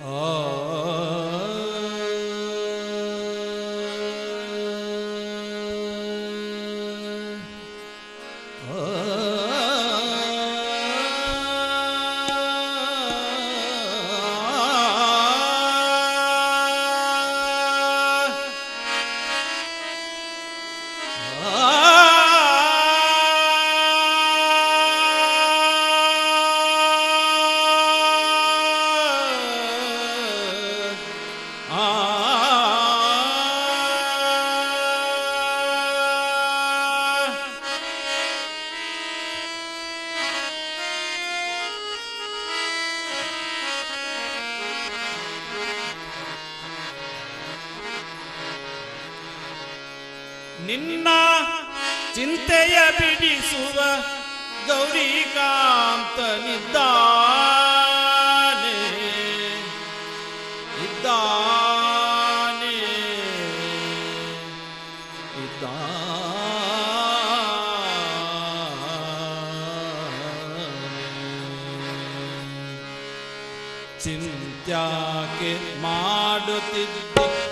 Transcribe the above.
Oh. ನಿನ್ನ ಚಿಂತೆಯ ಬಿಡಿಸುವ ಗೌರಿಕಾಂತನಿದ್ದಾನೆ. ಇದ್ದಾನೆ. ಇದ್ದಾನೆ. ಚಿಂತ್ಯಾಕೆ ಮಾಡುತ್ತಿದ್ದಿ?